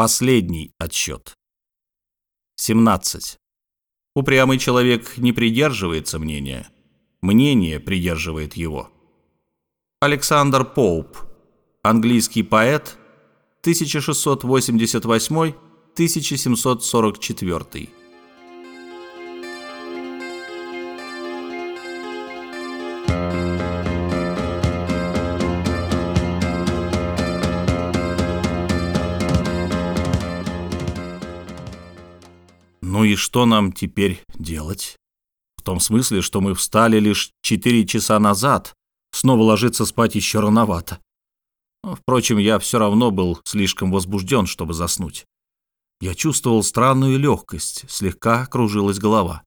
Последний отсчет. 17. Упрямый человек не придерживается мнения. Мнение придерживает его. Александр Поуп. Английский поэт. 1688-1744. И что нам теперь делать? В том смысле, что мы встали лишь четыре часа назад. Снова ложиться спать еще рановато. Но, впрочем, я все равно был слишком возбужден, чтобы заснуть. Я чувствовал странную легкость, слегка кружилась голова.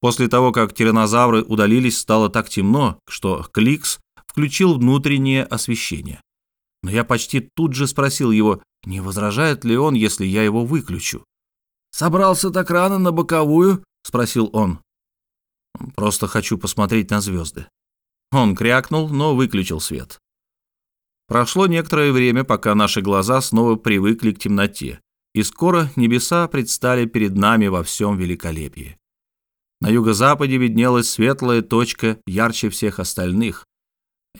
После того, как тиранозавры удалились, стало так темно, что Кликс включил внутреннее освещение. Но я почти тут же спросил его, не возражает ли он, если я его выключу. «Собрался так рано на боковую?» — спросил он. «Просто хочу посмотреть на звезды». Он крякнул, но выключил свет. Прошло некоторое время, пока наши глаза снова привыкли к темноте, и скоро небеса предстали перед нами во всем великолепии. На юго-западе виднелась светлая точка, ярче всех остальных.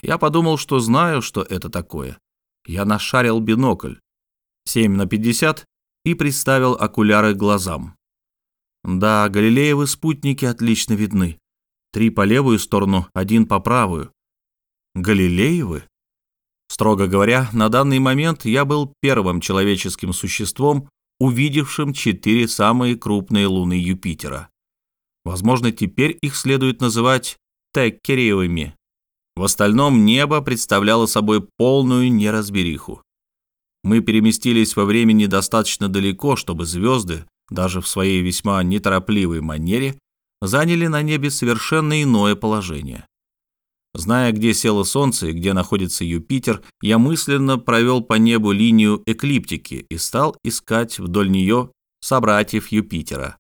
Я подумал, что знаю, что это такое. Я нашарил бинокль. 7 на 50 и приставил окуляры к глазам. Да, Галилеевы спутники отлично видны. Три по левую сторону, один по правую. Галилеевы? Строго говоря, на данный момент я был первым человеческим существом, увидевшим четыре самые крупные луны Юпитера. Возможно, теперь их следует называть Теккериевыми. В остальном небо представляло собой полную неразбериху. Мы переместились во времени достаточно далеко, чтобы звезды, даже в своей весьма неторопливой манере, заняли на небе совершенно иное положение. Зная, где село Солнце и где находится Юпитер, я мысленно провел по небу линию эклиптики и стал искать вдоль нее собратьев Юпитера.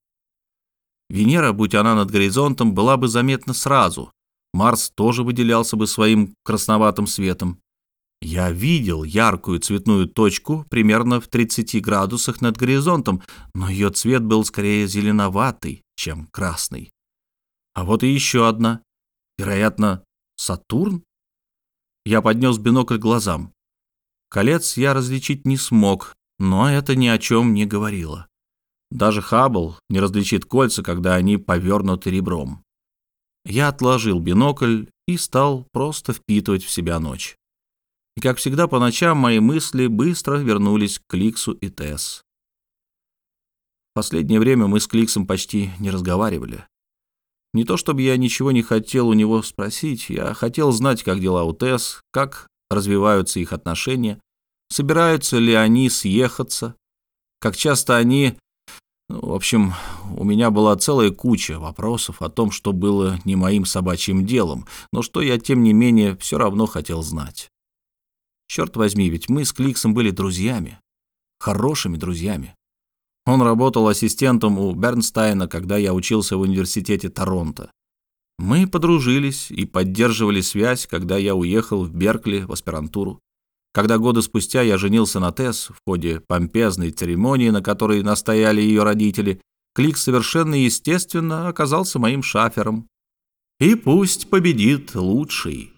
Венера, будь она над горизонтом, была бы заметна сразу. Марс тоже выделялся бы своим красноватым светом. Я видел яркую цветную точку примерно в 30 градусах над горизонтом, но ее цвет был скорее зеленоватый, чем красный. А вот и еще одна. Вероятно, Сатурн? Я поднес бинокль глазам. Колец я различить не смог, но это ни о чем не говорило. Даже Хаббл не различит кольца, когда они повернуты ребром. Я отложил бинокль и стал просто впитывать в себя ночь. И, как всегда, по ночам мои мысли быстро вернулись к Кликсу и Тесс. В последнее время мы с Кликсом почти не разговаривали. Не то чтобы я ничего не хотел у него спросить, я хотел знать, как дела у Тесс, как развиваются их отношения, собираются ли они съехаться, как часто они... Ну, в общем, у меня была целая куча вопросов о том, что было не моим собачьим делом, но что я, тем не менее, все равно хотел знать. Черт возьми, ведь мы с Кликсом были друзьями. Хорошими друзьями. Он работал ассистентом у Бернстайна, когда я учился в университете Торонто. Мы подружились и поддерживали связь, когда я уехал в Беркли в аспирантуру. Когда годы спустя я женился на Тесс в ходе помпезной церемонии, на которой настояли ее родители, Клик совершенно естественно оказался моим шафером. И пусть победит лучший.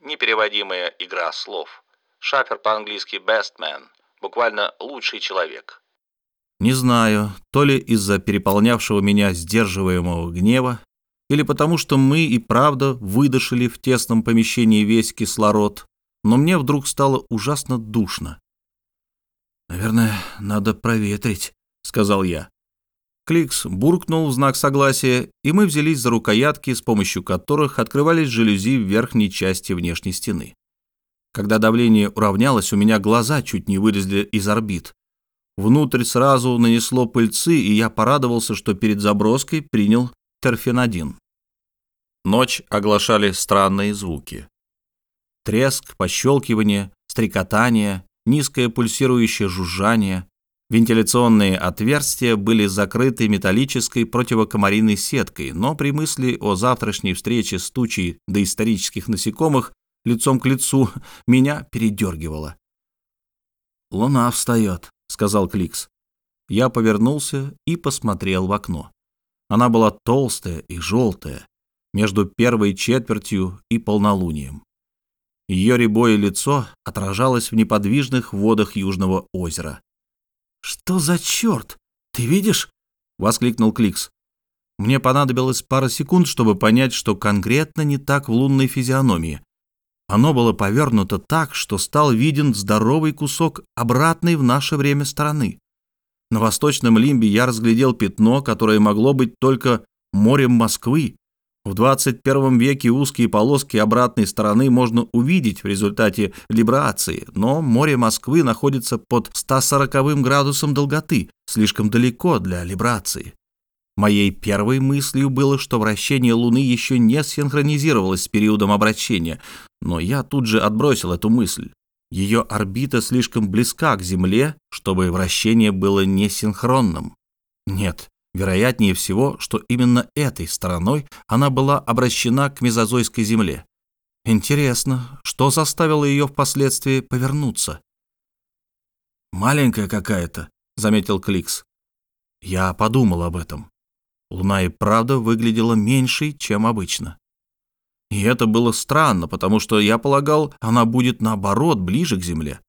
Непереводимая игра слов. Шафер по-английски best man, буквально лучший человек. Не знаю, то ли из-за переполнявшего меня сдерживаемого гнева, или потому что мы и правда выдышали в тесном помещении весь кислород, но мне вдруг стало ужасно душно. «Наверное, надо проветрить», — сказал я. Кликс буркнул в знак согласия, и мы взялись за рукоятки, с помощью которых открывались жалюзи в верхней части внешней стены. Когда давление уравнялось, у меня глаза чуть не вылезли из орбит. Внутрь сразу нанесло пыльцы, и я порадовался, что перед заброской принял терфенадин. Ночь оглашали странные звуки. Треск, пощелкивание, стрекотание, низкое пульсирующее жужжание. Вентиляционные отверстия были закрыты металлической противокомариной сеткой, но при мысли о завтрашней встрече с тучей доисторических насекомых лицом к лицу, меня передергивало. «Луна встает», — сказал Кликс. Я повернулся и посмотрел в окно. Она была толстая и желтая, между первой четвертью и полнолунием. Ее рябое лицо отражалось в неподвижных водах Южного озера. «Что за черт? Ты видишь?» — воскликнул Кликс. Мне понадобилось пара секунд, чтобы понять, что конкретно не так в лунной физиономии. Оно было повернуто так, что стал виден здоровый кусок обратной в наше время стороны. На восточном лимбе я разглядел пятно, которое могло быть только морем Москвы, в 21 веке узкие полоски обратной стороны можно увидеть в результате либрации, но море Москвы находится под 140 градусом долготы, слишком далеко для либрации. Моей первой мыслью было, что вращение Луны еще не синхронизировалось с периодом обращения, но я тут же отбросил эту мысль. Ее орбита слишком близка к Земле, чтобы вращение было несинхронным. Нет, Вероятнее всего, что именно этой стороной она была обращена к мезозойской земле. Интересно, что заставило ее впоследствии повернуться? «Маленькая какая-то», — заметил Кликс. Я подумал об этом. Луна и правда выглядела меньшей, чем обычно. И это было странно, потому что я полагал, она будет наоборот ближе к Земле.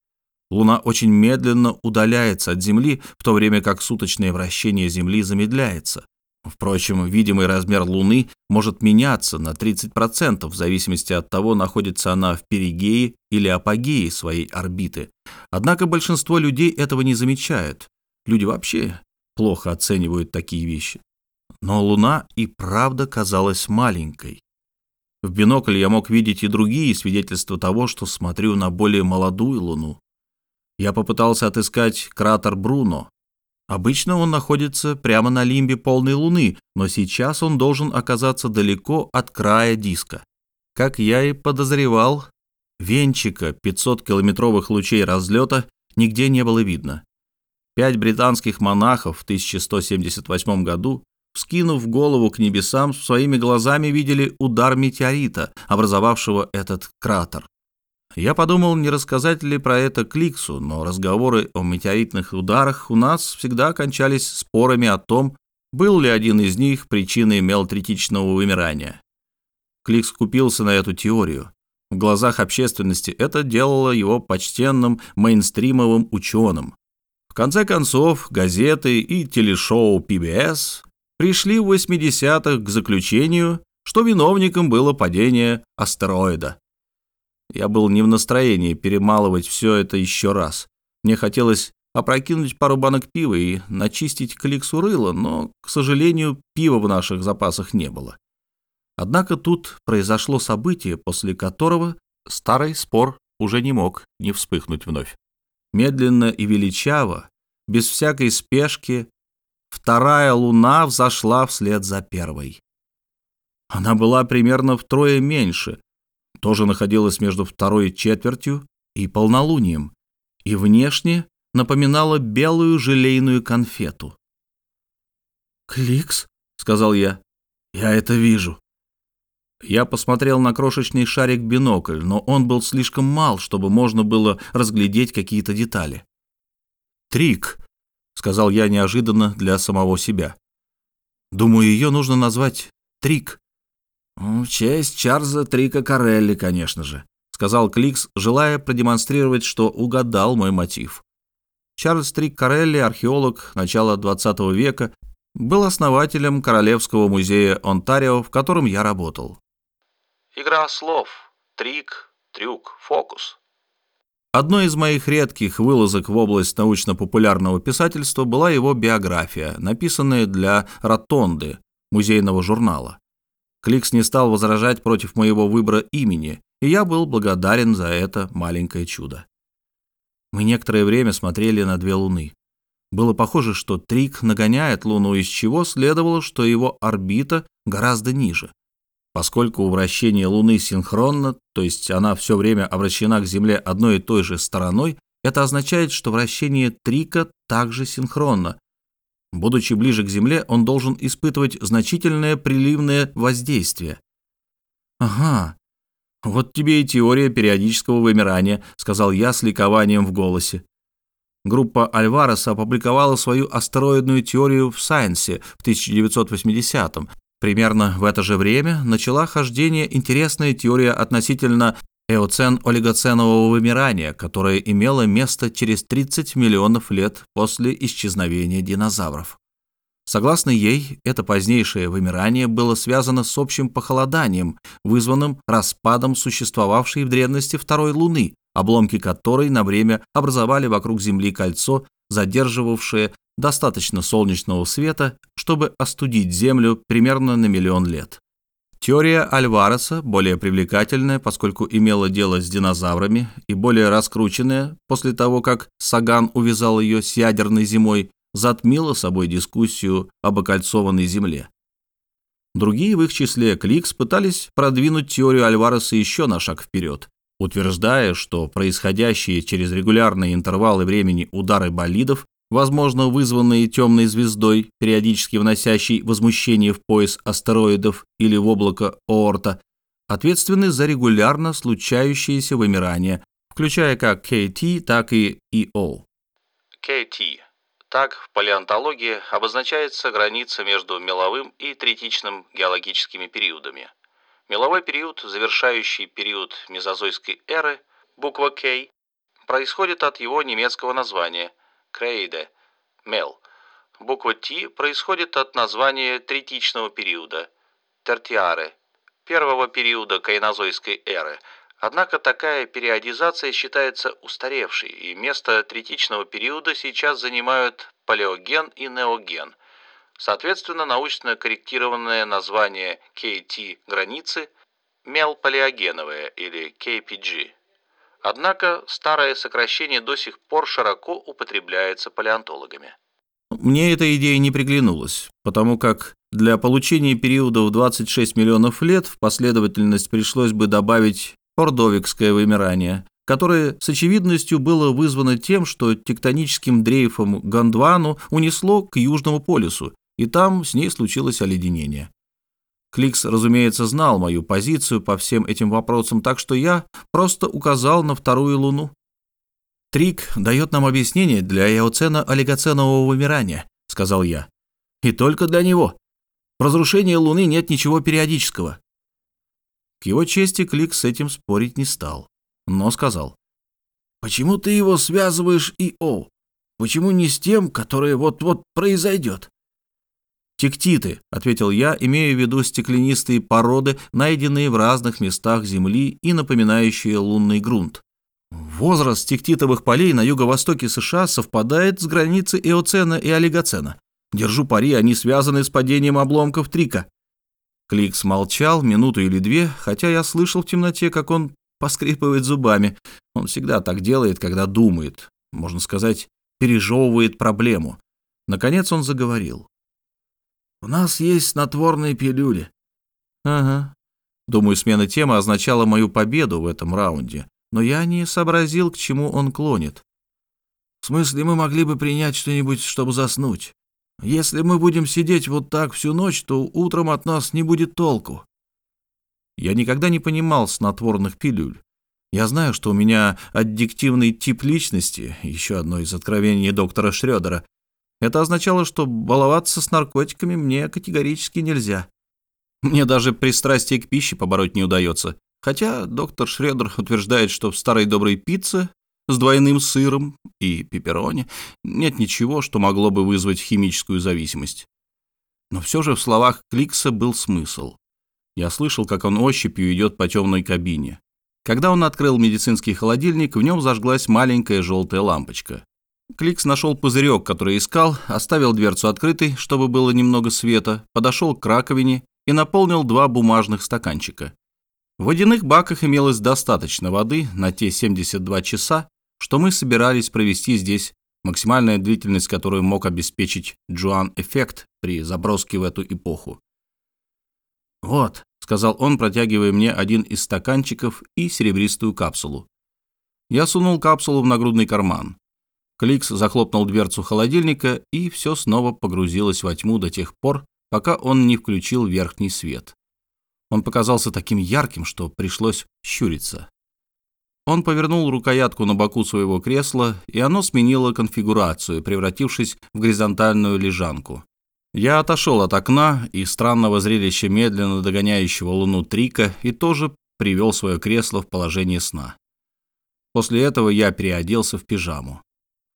Луна очень медленно удаляется от Земли, в то время как суточное вращение Земли замедляется. Впрочем, видимый размер Луны может меняться на 30% в зависимости от того, находится она в перигее или апогее своей орбиты. Однако большинство людей этого не замечают. Люди вообще плохо оценивают такие вещи. Но Луна и правда казалась маленькой. В бинокль я мог видеть и другие свидетельства того, что смотрю на более молодую Луну. Я попытался отыскать кратер Бруно. Обычно он находится прямо на лимбе полной Луны, но сейчас он должен оказаться далеко от края диска. Как я и подозревал, венчика 500-километровых лучей разлета нигде не было видно. Пять британских монахов в 1178 году, вскинув голову к небесам, своими глазами видели удар метеорита, образовавшего этот кратер. Я подумал, не рассказать ли про это Кликсу, но разговоры о метеоритных ударах у нас всегда кончались спорами о том, был ли один из них причиной мелтритичного вымирания. Кликс купился на эту теорию. В глазах общественности это делало его почтенным мейнстримовым ученым. В конце концов, газеты и телешоу PBS пришли в 80-х к заключению, что виновником было падение астероида. Я был не в настроении перемалывать все это еще раз. Мне хотелось опрокинуть пару банок пива и начистить кликсу рыла, но, к сожалению, пива в наших запасах не было. Однако тут произошло событие, после которого старый спор уже не мог не вспыхнуть вновь. Медленно и величаво, без всякой спешки, вторая луна взошла вслед за первой. Она была примерно втрое меньше, тоже находилась между второй четвертью и полнолунием, и внешне напоминала белую желейную конфету. «Кликс», — сказал я, — «я это вижу». Я посмотрел на крошечный шарик-бинокль, но он был слишком мал, чтобы можно было разглядеть какие-то детали. «Трик», — сказал я неожиданно для самого себя. «Думаю, ее нужно назвать Трик». «В честь Чарльза Трика Карелли, конечно же», — сказал Кликс, желая продемонстрировать, что угадал мой мотив. Чарльз Трик Карелли, археолог начала XX века, был основателем Королевского музея Онтарио, в котором я работал. Игра слов. Трик, трюк, фокус. Одной из моих редких вылазок в область научно-популярного писательства была его биография, написанная для «Ротонды» музейного журнала. Кликс не стал возражать против моего выбора имени, и я был благодарен за это маленькое чудо. Мы некоторое время смотрели на две луны. Было похоже, что Трик нагоняет Луну, из чего следовало, что его орбита гораздо ниже. Поскольку вращение Луны синхронно, то есть она все время обращена к Земле одной и той же стороной, это означает, что вращение Трика также синхронно, Будучи ближе к Земле, он должен испытывать значительное приливное воздействие. «Ага, вот тебе и теория периодического вымирания», — сказал я с ликованием в голосе. Группа Альвареса опубликовала свою астероидную теорию в Сайенсе в 1980-м. Примерно в это же время начала хождение интересная теория относительно эоцен-олигоценового вымирания, которое имело место через 30 миллионов лет после исчезновения динозавров. Согласно ей, это позднейшее вымирание было связано с общим похолоданием, вызванным распадом существовавшей в древности второй Луны, обломки которой на время образовали вокруг Земли кольцо, задерживавшее достаточно солнечного света, чтобы остудить Землю примерно на миллион лет. Теория Альвареса более привлекательная, поскольку имела дело с динозаврами, и более раскрученная после того, как Саган увязал ее с ядерной зимой, затмила собой дискуссию об окольцованной Земле. Другие, в их числе Кликс, пытались продвинуть теорию Альвареса еще на шаг вперед, утверждая, что происходящие через регулярные интервалы времени удары болидов, возможно вызванные темной звездой, периодически вносящей возмущение в пояс астероидов или в облако Оорта, ответственны за регулярно случающиеся вымирания, включая как KT, так и EO. KT. Так в палеонтологии обозначается граница между меловым и третичным геологическими периодами. Меловой период, завершающий период мезозойской эры, буква К, происходит от его немецкого названия Крейде, мел. Буква Т происходит от названия третичного периода Тертиаре, первого периода кайнозойской эры. Однако такая периодизация считается устаревшей, и место третичного периода сейчас занимают палеоген и неоген – Соответственно, научно корректированное название KT границы мелполиогеновое или KPG. Однако старое сокращение до сих пор широко употребляется палеонтологами. Мне эта идея не приглянулась, потому как для получения периода в 26 миллионов лет в последовательность пришлось бы добавить ордовикское вымирание, которое с очевидностью было вызвано тем, что тектоническим дрейфом Гондвану унесло к Южному полюсу, и там с ней случилось оледенение. Кликс, разумеется, знал мою позицию по всем этим вопросам, так что я просто указал на вторую луну. «Трик дает нам объяснение для эоцена олигоценового вымирания», — сказал я. «И только для него. В разрушении Луны нет ничего периодического». К его чести Клик с этим спорить не стал, но сказал. «Почему ты его связываешь и О? Почему не с тем, которое вот-вот произойдет?» «Тектиты», — ответил я, имея в виду стеклянистые породы, найденные в разных местах Земли и напоминающие лунный грунт. Возраст тектитовых полей на юго-востоке США совпадает с границей Эоцена и Олигоцена. Держу пари, они связаны с падением обломков Трика. Кликс молчал минуту или две, хотя я слышал в темноте, как он поскрипывает зубами. Он всегда так делает, когда думает, можно сказать, пережевывает проблему. Наконец он заговорил. У нас есть снотворные пилюли». «Ага». Думаю, смена темы означала мою победу в этом раунде, но я не сообразил, к чему он клонит. «В смысле, мы могли бы принять что-нибудь, чтобы заснуть. Если мы будем сидеть вот так всю ночь, то утром от нас не будет толку». Я никогда не понимал снотворных пилюль. Я знаю, что у меня аддиктивный тип личности, еще одно из откровений доктора Шрёдера, это означало, что баловаться с наркотиками мне категорически нельзя. Мне даже пристрастие к пище побороть не удается. Хотя доктор Шредер утверждает, что в старой доброй пицце с двойным сыром и пепперони нет ничего, что могло бы вызвать химическую зависимость. Но все же в словах Кликса был смысл. Я слышал, как он ощупью идет по темной кабине. Когда он открыл медицинский холодильник, в нем зажглась маленькая желтая лампочка. Кликс нашел пузырек, который искал, оставил дверцу открытой, чтобы было немного света, подошел к раковине и наполнил два бумажных стаканчика. В водяных баках имелось достаточно воды на те 72 часа, что мы собирались провести здесь, максимальная длительность которую мог обеспечить Джоан-эффект при заброске в эту эпоху. «Вот», — сказал он, протягивая мне один из стаканчиков и серебристую капсулу. Я сунул капсулу в нагрудный карман. Кликс захлопнул дверцу холодильника, и все снова погрузилось во тьму до тех пор, пока он не включил верхний свет. Он показался таким ярким, что пришлось щуриться. Он повернул рукоятку на боку своего кресла, и оно сменило конфигурацию, превратившись в горизонтальную лежанку. Я отошел от окна и странного зрелища медленно догоняющего луну Трика и тоже привел свое кресло в положение сна. После этого я переоделся в пижаму.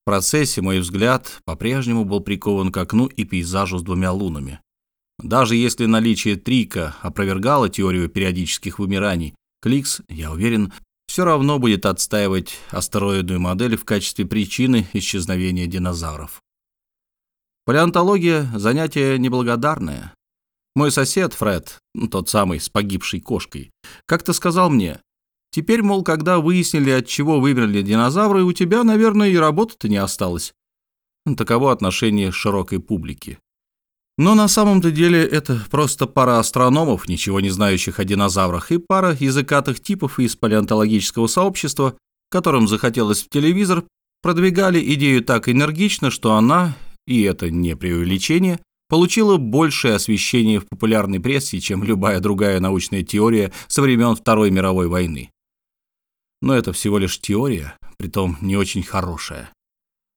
Процессе мой взгляд по-прежнему был прикован к окну и пейзажу с двумя лунами. Даже если наличие Трика опровергало теорию периодических вымираний, Кликс, я уверен, все равно будет отстаивать астероидную модель в качестве причины исчезновения динозавров. Палеонтология – занятие неблагодарное. Мой сосед Фред, тот самый с погибшей кошкой, как-то сказал мне, «Теперь, мол, когда выяснили, от чего вымерли динозавры, у тебя, наверное, и работы-то не осталось». Таково отношение широкой публики. Но на самом-то деле это просто пара астрономов, ничего не знающих о динозаврах, и пара языкатых типов из палеонтологического сообщества, которым захотелось в телевизор, продвигали идею так энергично, что она, и это не преувеличение, получила большее освещение в популярной прессе, чем любая другая научная теория со времен Второй мировой войны. Но это всего лишь теория, притом не очень хорошая.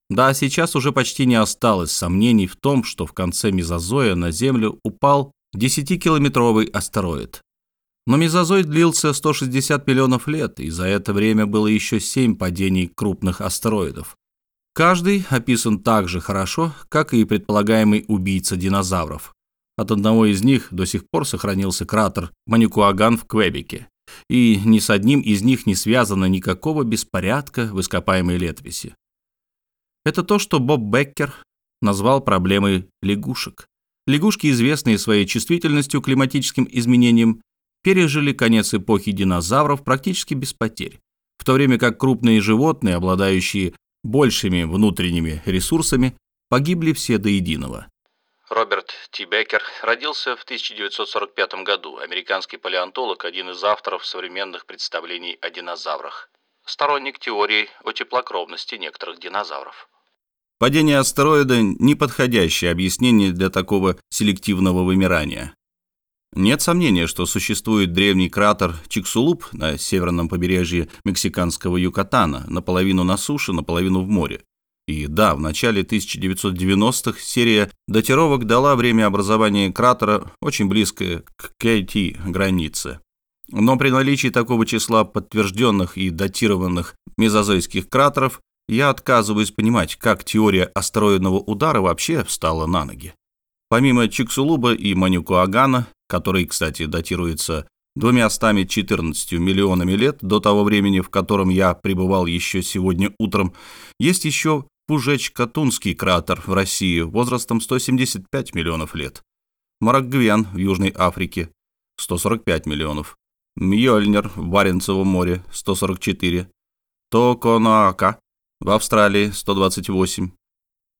Да, сейчас уже почти не осталось сомнений в том, что в конце мезозоя на Землю упал 10-километровый астероид. Но мезозой длился 160 миллионов лет, и за это время было еще 7 падений крупных астероидов. Каждый описан так же хорошо, как и предполагаемый убийца динозавров. От одного из них до сих пор сохранился кратер Маникуаган в Квебеке, и ни с одним из них не связано никакого беспорядка в ископаемой летописи. Это то, что Боб Беккер назвал проблемой лягушек. Лягушки, известные своей чувствительностью к климатическим изменениям, пережили конец эпохи динозавров практически без потерь, в то время как крупные животные, обладающие большими внутренними ресурсами, погибли все до единого. Роберт Т. Беккер родился в 1945 году, американский палеонтолог, один из авторов современных представлений о динозаврах, сторонник теории о теплокровности некоторых динозавров. Падение астероида – неподходящее объяснение для такого селективного вымирания. Нет сомнения, что существует древний кратер Чиксулуп на северном побережье мексиканского Юкатана, наполовину на суше, наполовину в море. И да, в начале 1990-х серия датировок дала время образования кратера очень близкое к КТ границе. Но при наличии такого числа подтвержденных и датированных мезозойских кратеров я отказываюсь понимать, как теория астероидного удара вообще встала на ноги. Помимо Чиксулуба и Манюкуагана, который, кстати, датируется 214 миллионами лет до того времени, в котором я пребывал еще сегодня утром, есть еще Пужеч-Катунский кратер в России возрастом 175 миллионов лет, Маракгвен в Южной Африке 145 миллионов, Мьёльнир в Баренцевом море 144, Токонаака в Австралии 128,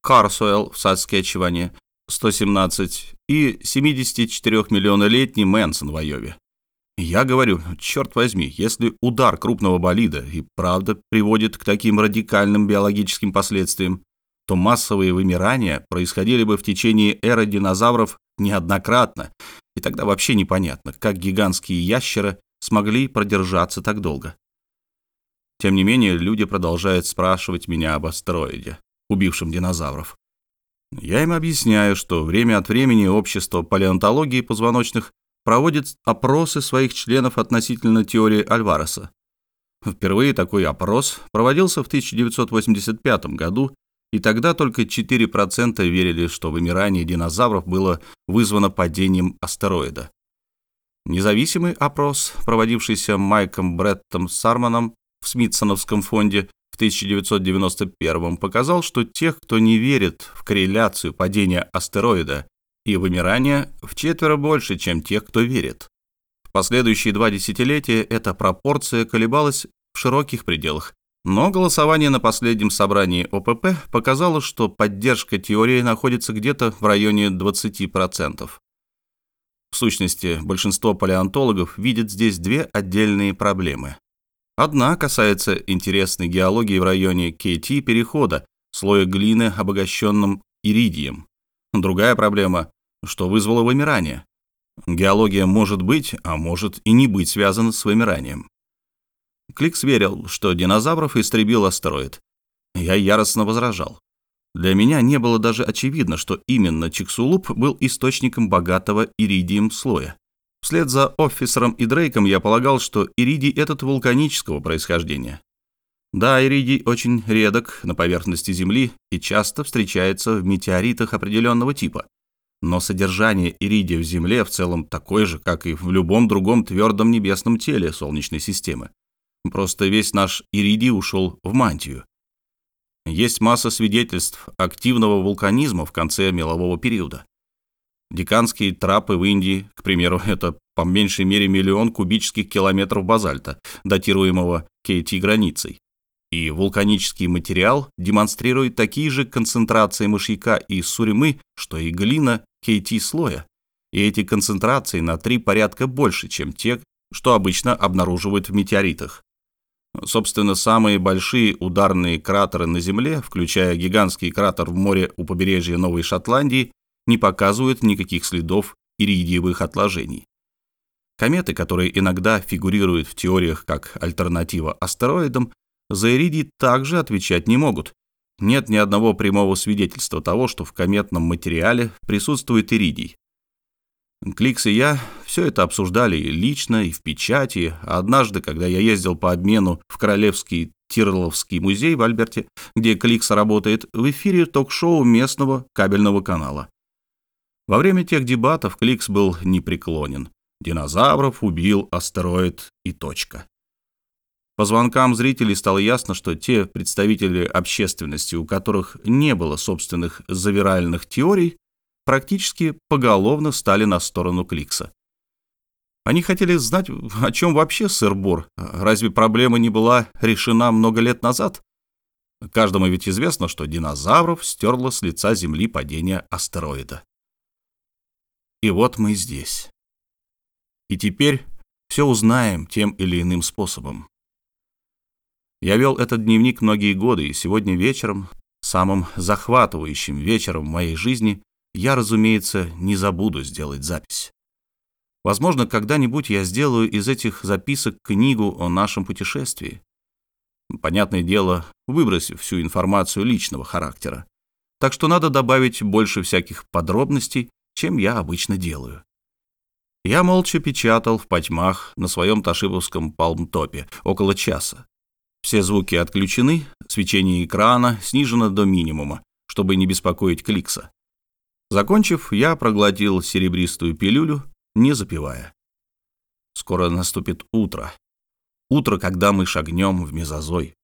Карсуэлл в Саскетчеване 117 и 74-миллионолетний Мэнсон в Айове. Я говорю, черт возьми, если удар крупного болида и правда приводит к таким радикальным биологическим последствиям, то массовые вымирания происходили бы в течение эры динозавров неоднократно, и тогда вообще непонятно, как гигантские ящеры смогли продержаться так долго. Тем не менее, люди продолжают спрашивать меня об астероиде, убившем динозавров. Я им объясняю, что время от времени общество палеонтологии позвоночных проводит опросы своих членов относительно теории Альвареса. Впервые такой опрос проводился в 1985 году, и тогда только 4% верили, что вымирание динозавров было вызвано падением астероида. Независимый опрос, проводившийся Майком Бреттом Сарманом в Смитсоновском фонде в 1991 показал, что тех, кто не верит в корреляцию падения астероида и вымирания, четверо больше, чем тех, кто верит. В последующие два десятилетия эта пропорция колебалась в широких пределах, но голосование на последнем собрании ОПП показало, что поддержка теории находится где-то в районе 20%. В сущности, большинство палеонтологов видят здесь две отдельные проблемы. Одна касается интересной геологии в районе Кейти перехода, слоя глины, обогащенным иридием. Другая проблема, что вызвало вымирание. Геология может быть, а может и не быть связана с вымиранием. Кликс верил, что динозавров истребил астероид. Я яростно возражал. Для меня не было даже очевидно, что именно Чиксулуп был источником богатого иридием слоя. Вслед за Оффисером и Дрейком я полагал, что иридий этот вулканического происхождения. Да, иридий очень редок на поверхности Земли и часто встречается в метеоритах определенного типа. Но содержание иридия в Земле в целом такое же, как и в любом другом твердом небесном теле Солнечной системы. Просто весь наш иридий ушел в мантию. Есть масса свидетельств активного вулканизма в конце мелового периода. Деканские трапы в Индии, к примеру, это по меньшей мере миллион кубических километров базальта, датируемого Кейти-границей. И вулканический материал демонстрирует такие же концентрации мышьяка и суримы, что и глина Кейти-слоя. И эти концентрации на три порядка больше, чем те, что обычно обнаруживают в метеоритах. Собственно, самые большие ударные кратеры на Земле, включая гигантский кратер в море у побережья Новой Шотландии, не показывают никаких следов иридиевых отложений. Кометы, которые иногда фигурируют в теориях как альтернатива астероидам, за иридий также отвечать не могут. Нет ни одного прямого свидетельства того, что в кометном материале присутствует иридий. Кликс и я все это обсуждали лично, и в печати. Однажды, когда я ездил по обмену в Королевский Тирловский музей в Альберте, где Кликс работает, в эфире ток-шоу местного кабельного канала. Во время тех дебатов Кликс был непреклонен. Динозавров убил астероид и точка. По звонкам зрителей стало ясно, что те представители общественности, у которых не было собственных завиральных теорий, практически поголовно стали на сторону Кликса. Они хотели знать, о чем вообще сыр-бор. Разве проблема не была решена много лет назад? Каждому ведь известно, что динозавров стерло с лица Земли падение астероида. И вот мы здесь. И теперь все узнаем тем или иным способом. Я вел этот дневник многие годы, и сегодня вечером, самым захватывающим вечером в моей жизни, я, разумеется, не забуду сделать запись. Возможно, когда-нибудь я сделаю из этих записок книгу о нашем путешествии. Понятное дело, выбросив всю информацию личного характера. Так что надо добавить больше всяких подробностей, чем я обычно делаю. Я молча печатал в потьмах на своем ташибовском палмтопе около часа. Все звуки отключены, свечение экрана снижено до минимума, чтобы не беспокоить Кликса. Закончив, я проглотил серебристую пилюлю, не запивая. Скоро наступит утро. Утро, когда мы шагнем в мезозой.